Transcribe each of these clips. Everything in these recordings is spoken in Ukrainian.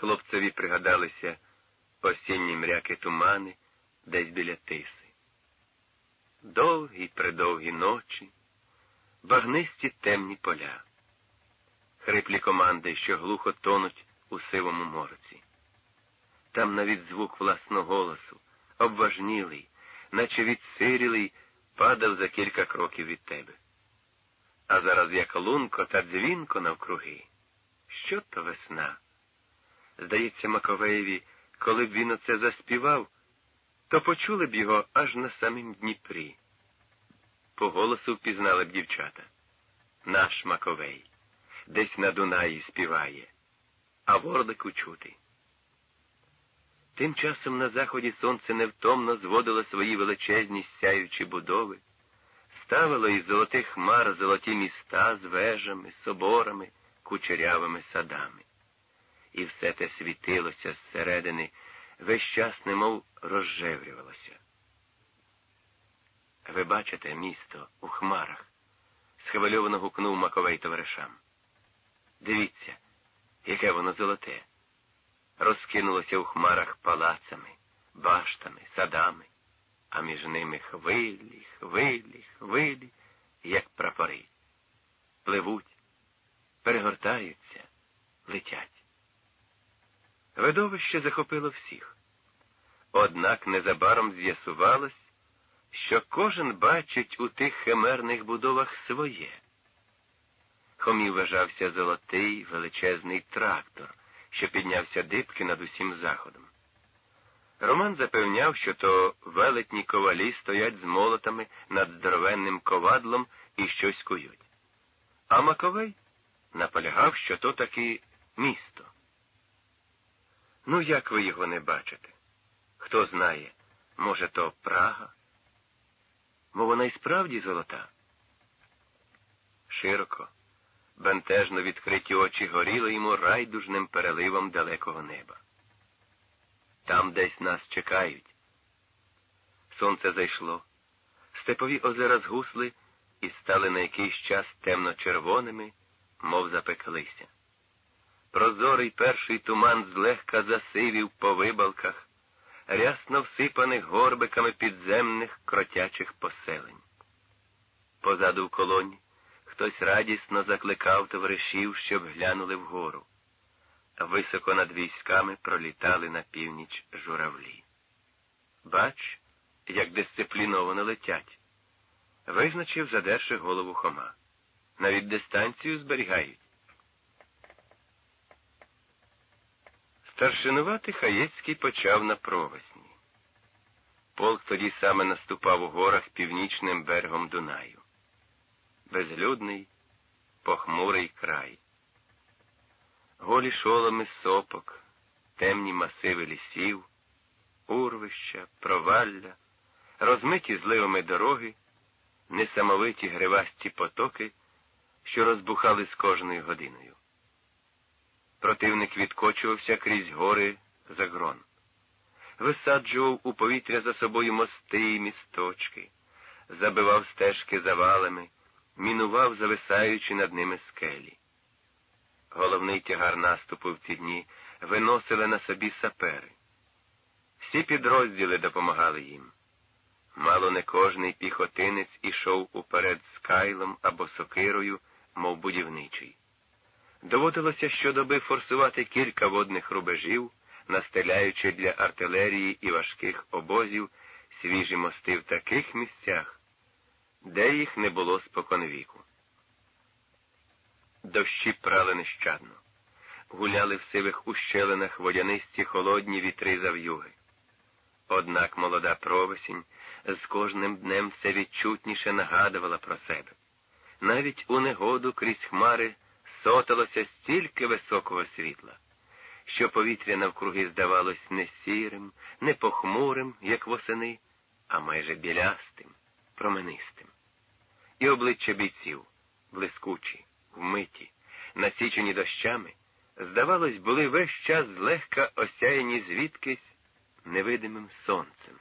Хлопцеві пригадалися осінні мряки тумани десь біля тиси. Довгі придовгі ночі, багнисті темні поля, хриплі команди, що глухо тонуть у сивому морці. Там навіть звук власного голосу, обважнілий, наче відсирілий, падав за кілька кроків від тебе. А зараз як лунко та дзвінко навкруги. Що то весна? Здається, Маковеєві, коли б він оце заспівав, то почули б його аж на самім Дніпрі. По голосу впізнали б дівчата. Наш Маковей десь на Дунаї співає, а ворлику чути. Тим часом на заході сонце невтомно зводило свої величезні сяючі будови, ставило із золотих хмар золоті міста з вежами, соборами, кучерявими садами. І все те світилося зсередини, весь час немов розжеврювалося. Ви бачите місто у хмарах? схвильовано гукнув Маковей товаришам. Дивіться, яке воно золоте. Розкинулося у хмарах палацами, баштами, садами, а між ними хвилі, хвилі, хвилі, як прапори. Пливуть, перегортаються, летять. Видовище захопило всіх. Однак незабаром з'ясувалось, що кожен бачить у тих химерних будовах своє. Хомів вважався золотий величезний трактор, що піднявся дибки над усім заходом. Роман запевняв, що то велетні ковалі стоять з молотами над здоровенним ковадлом і щось кують. А Маковей наполягав, що то таки місто. Ну, як ви його не бачите? Хто знає, може, то Прага? Мо вона й справді золота. Широко, бентежно відкриті очі горіли йому райдужним переливом далекого неба. Там десь нас чекають. Сонце зайшло, степові озера згусли і стали на якийсь час темно-червоними, мов запеклися. Прозорий перший туман злегка засивів по вибалках, рясно всипаних горбиками підземних кротячих поселень. Позаду в колоні хтось радісно закликав товаришів, щоб глянули вгору. Високо над військами пролітали на північ журавлі. Бач, як дисципліновано летять. Визначив, задерши голову Хома. Навіть дистанцію зберігають. Старшинувати Хаєцький почав на провесні. Полк тоді саме наступав у горах північним берегом Дунаю. Безлюдний, похмурий край. Голі шоломи сопок, темні масиви лісів, урвища, провалля, розмиті зливами дороги, несамовиті гривасті потоки, що розбухали з кожною годиною. Противник відкочувався крізь гори за грон, висаджував у повітря за собою мости і місточки, забивав стежки завалами, мінував, зависаючи над ними скелі. Головний тягар наступу в ці дні виносили на собі сапери. Всі підрозділи допомагали їм. Мало не кожний піхотинець ішов уперед з кайлом або сокирою, мов будівничий. Доводилося щодоби форсувати кілька водних рубежів, настеляючи для артилерії і важких обозів свіжі мости в таких місцях, де їх не було споконвіку. Дощі прали нещадно, гуляли в сивих ущелинах водянисті холодні вітри зав'юги. Однак молода провесінь з кожним днем все відчутніше нагадувала про себе. Навіть у негоду крізь хмари соталося стільки високого світла, що повітря навкруги здавалось не сірим, не похмурим, як восени, а майже білястим, променистим. І обличчя бійців, блискучі, вмиті, насічені дощами, здавалось, були весь час злегка осяяні звідкись невидимим сонцем.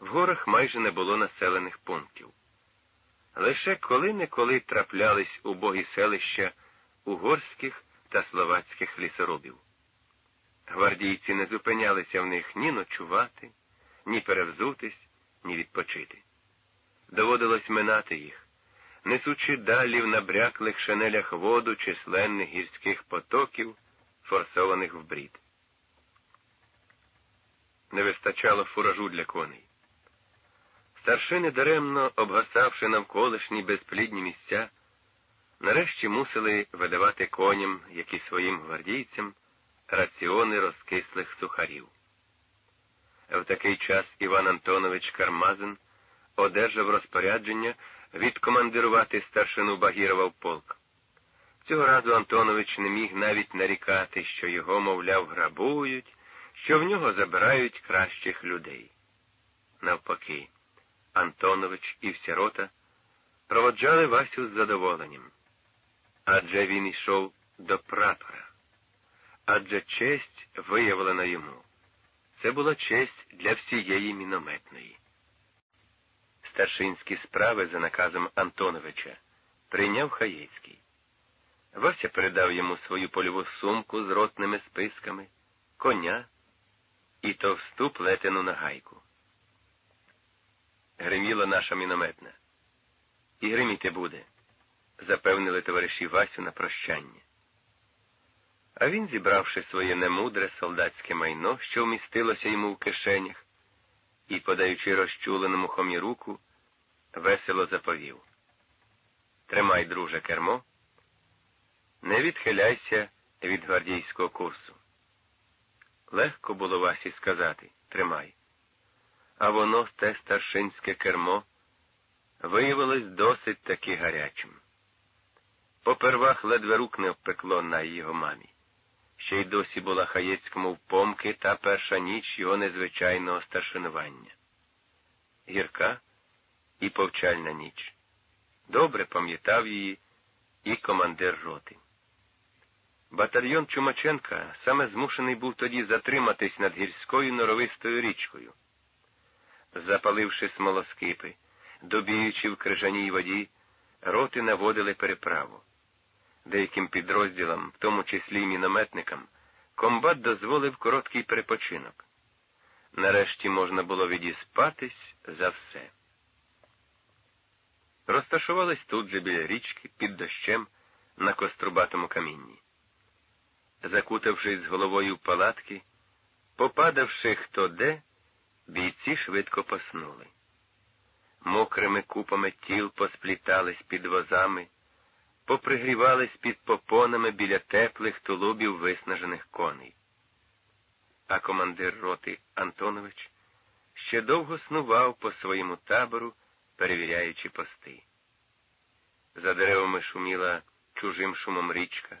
В горах майже не було населених пунктів. Лише коли-неколи траплялись убогі селища угорських та словацьких лісорубів. Гвардійці не зупинялися в них ні ночувати, ні перевзутись, ні відпочити. Доводилось минати їх, несучи далі в набряклих шанелях воду численних гірських потоків, форсованих в брід. Не вистачало фуражу для коней. Старшини, даремно обгасавши навколишні безплідні місця, нарешті мусили видавати коням, як і своїм гвардійцям, раціони розкислих сухарів. В такий час Іван Антонович Кармазин одержав розпорядження відкомандирувати старшину Багірова в полк. Цього разу Антонович не міг навіть нарікати, що його, мовляв, грабують, що в нього забирають кращих людей. Навпаки, Антонович і вся рота проводжали Васю з задоволенням. Адже він йшов до прапора, адже честь виявлена йому. Це була честь для всієї мінометної. Старшинські справи за наказом Антоновича прийняв Хаєцький. Вася передав йому свою польову сумку з ротними списками, коня і товсту плетену нагайку. Гриміла наша мінометна. І гриміти буде, запевнили товариші Васю на прощання. А він, зібравши своє немудре солдатське майно, що вмістилося йому в кишенях, і, подаючи розчуленому хомі руку, весело заповів. Тримай, друже, кермо, не відхиляйся від гвардійського курсу. Легко було Васі сказати тримай. А воно, те старшинське кермо, виявилось досить таки гарячим. Попервах ледве рук не впекло на його мамі. Ще й досі була хаєцькому впомки та перша ніч його незвичайного старшинування. Гірка і повчальна ніч. Добре пам'ятав її і командир роти. Батальйон Чумаченка саме змушений був тоді затриматись над гірською норовистою річкою. Запаливши смолоскипи, добіючи в крижаній воді, роти наводили переправу. Деяким підрозділам, в тому числі й мінометникам, комбат дозволив короткий перепочинок. Нарешті можна було відіспатись за все. Розташувались тут же біля річки під дощем на кострубатому камінні. Закутавшись з головою в палатки, попадавши хто де, бійці швидко поснули. Мокрими купами тіл посплітались під возами, попригрівались під попонами біля теплих тулубів виснажених коней. А командир роти Антонович ще довго снував по своєму табору, перевіряючи пости. За деревами шуміла чужим шумом річка,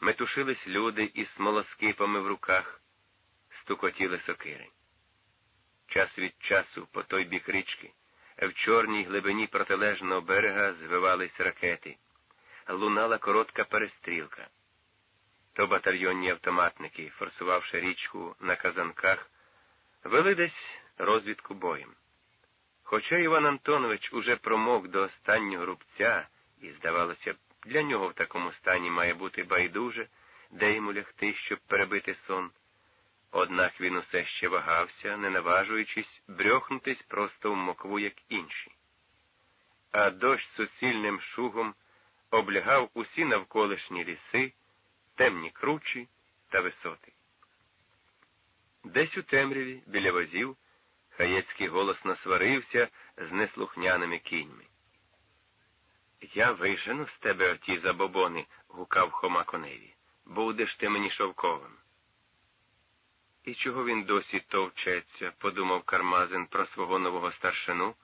метушились люди із смолоскипами в руках, стукотіли сокири. Час від часу по той бік річки, в чорній глибині протилежного берега звивались ракети, лунала коротка перестрілка. То батальйонні автоматники, форсувавши річку на казанках, вели десь розвідку боєм. Хоча Іван Антонович уже промок до останнього рубця, і, здавалося для нього в такому стані має бути байдуже, де йому лягти, щоб перебити сон. Однак він усе ще вагався, не наважуючись брьохнутись просто в мокву, як інші. А дощ суцільним шугом облягав усі навколишні ліси, темні кручі та висоти. Десь у темряві, біля возів, Хаєцький голосно сварився з неслухняними кіньми. Я вижену з тебе оті забобони, гукав Хома коневі. Будеш ти мені шовковим. І чого він досі товчеться, подумав Кармазин про свого нового старшину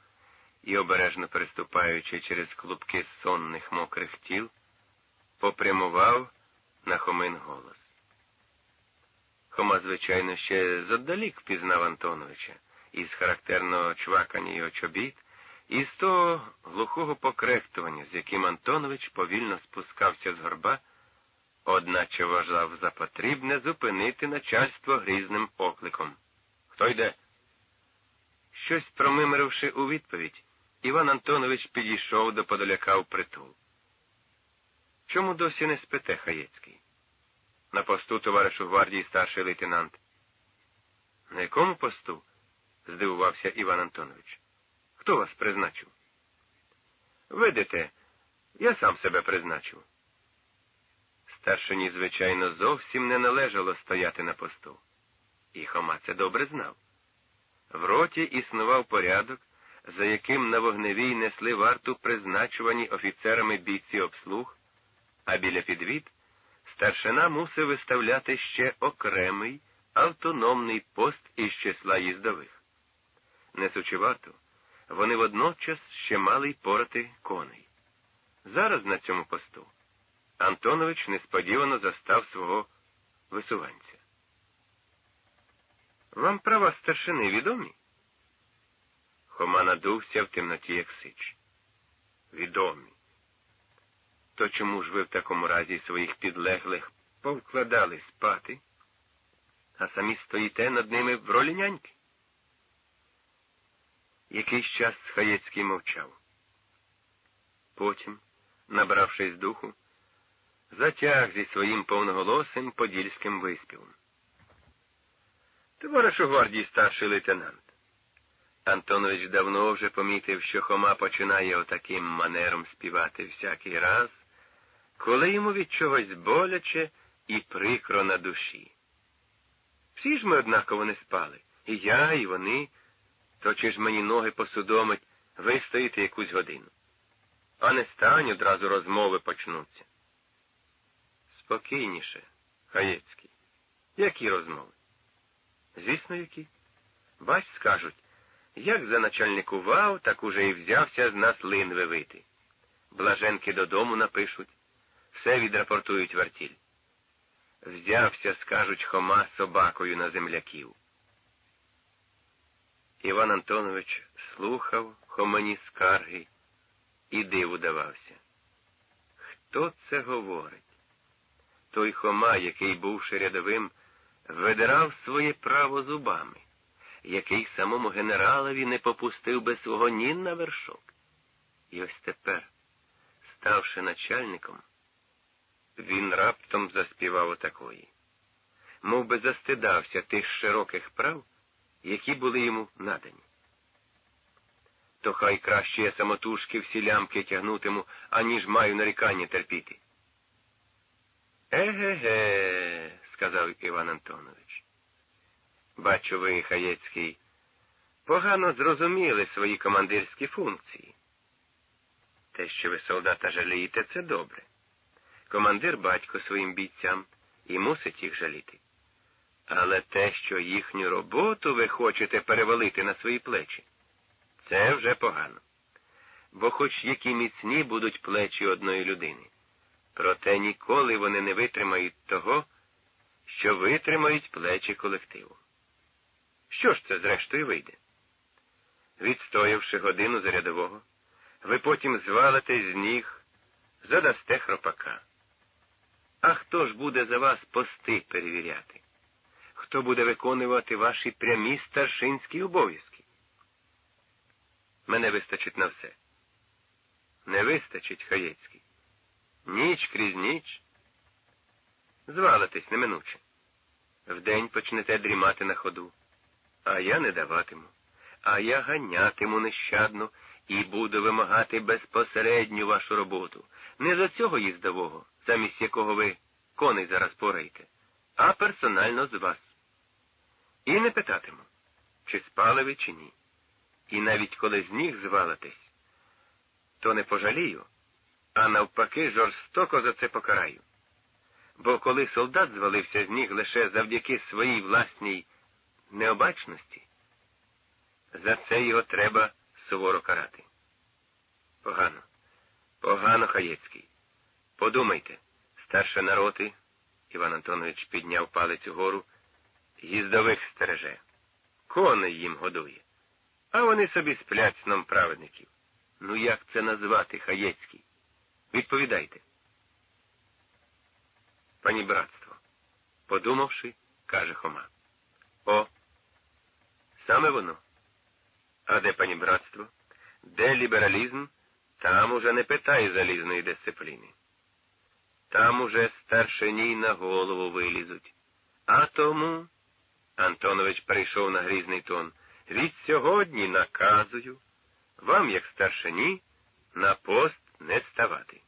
і, обережно переступаючи через клубки сонних мокрих тіл, попрямував на Хомин голос. Хома, звичайно, ще зодалік впізнав Антоновича із характерного чвакання його чобіт, і з того глухого покрехтування, з яким Антонович повільно спускався з горба, одначе вважав за потрібне зупинити начальство грізним окликом. Хто йде? Щось промимиривши у відповідь, Іван Антонович підійшов до подоляка в притул. Чому досі не спите Хаєцький? На посту, товаришу гвардії, старший лейтенант. На якому посту? здивувався Іван Антонович. Хто вас призначив? Видите, я сам себе призначив. Старшині, звичайно, зовсім не належало стояти на посту. І Хома це добре знав. В роті існував порядок, за яким на вогневій несли варту призначувані офіцерами бійці обслуг, а біля підвід старшина мусив виставляти ще окремий автономний пост із числа їздових. Несучи варту, вони водночас ще мали й порати коней. Зараз на цьому посту Антонович несподівано застав свого висуванця. Вам права старшини відомі? Хома надувся в темноті, як сич. Відомі. То чому ж ви в такому разі своїх підлеглих повкладали спати, а самі стоїте над ними в ролі няньки? Якийсь час Хаєцький мовчав. Потім, набравшись духу, затяг зі своїм повноголосим подільським виспівом. Товаришу гвардії старший лейтенант. Антонович давно вже помітив, що Хома починає отаким манером співати всякий раз, коли йому від чогось боляче і прикро на душі. Всі ж ми однаково не спали, і я, і вони, то чи ж мені ноги посудомить вистоїти якусь годину. А не стань одразу розмови почнуться. Спокійніше, Хаєцький. Які розмови? Звісно, які. Бач, скажуть, як заначальникував, так уже і взявся з нас лин вивити. Блаженки додому напишуть, все відрапортують вартіль. Взявся, скажуть, Хома собакою на земляків. Іван Антонович слухав Хомані скарги і диву давався. Хто це говорить? Той Хома, який, бувши рядовим, видирав своє право зубами, який самому генералові не попустив би свого ні на вершок. І ось тепер, ставши начальником, він раптом заспівав отакої, мов би застидався тих широких прав, які були йому надані. То хай краще я самотужки всі лямки тягнутиму, аніж маю нарікання терпіти. Еге-ге, сказав Іван Антонович. Бачу ви, Хаєцький, погано зрозуміли свої командирські функції. Те, що ви солдата жалієте, це добре. Командир батько своїм бійцям і мусить їх жаліти. Але те, що їхню роботу ви хочете перевалити на свої плечі, це вже погано. Бо хоч які міцні будуть плечі одної людини, проте ніколи вони не витримають того, що витримають плечі колективу. Що ж це, зрештою, вийде? Відстоявши годину зарядового, ви потім звалите з ніг, задасте хропака. А хто ж буде за вас пости перевіряти? Хто буде виконувати ваші прямі старшинські обов'язки? Мене вистачить на все. Не вистачить, Хаєцький. Ніч крізь ніч. Звалитесь неминуче. Вдень почнете дрімати на ходу, а я не даватиму, а я ганятиму нещадно і буду вимагати безпосередню вашу роботу, не за цього їздового, замість якого ви коней зараз пораєте, а персонально з вас. І не питатиму, чи спали ви, чи ні. І навіть коли з ніг звалитесь, то не пожалію, а навпаки, жорстоко за це покараю. Бо коли солдат звалився з ніг лише завдяки своїй власній необачності, за це його треба суворо карати. Погано, погано, Хаєцький. Подумайте, старше народи, Іван Антонович підняв палець угору, їздових стереже, коней їм годує, а вони собі сплять сном праведників. Ну як це назвати, Хаєцький? Відповідайте. Пані братство, подумавши, каже Хома. О, саме воно. А де пані братство? Де лібералізм? Там уже не питає залізної дисципліни. там уже старшині на голову вилізуть. А тому, Антонович перейшов на грізний тон, від сьогодні наказую вам, як старшині, на пост не ставати.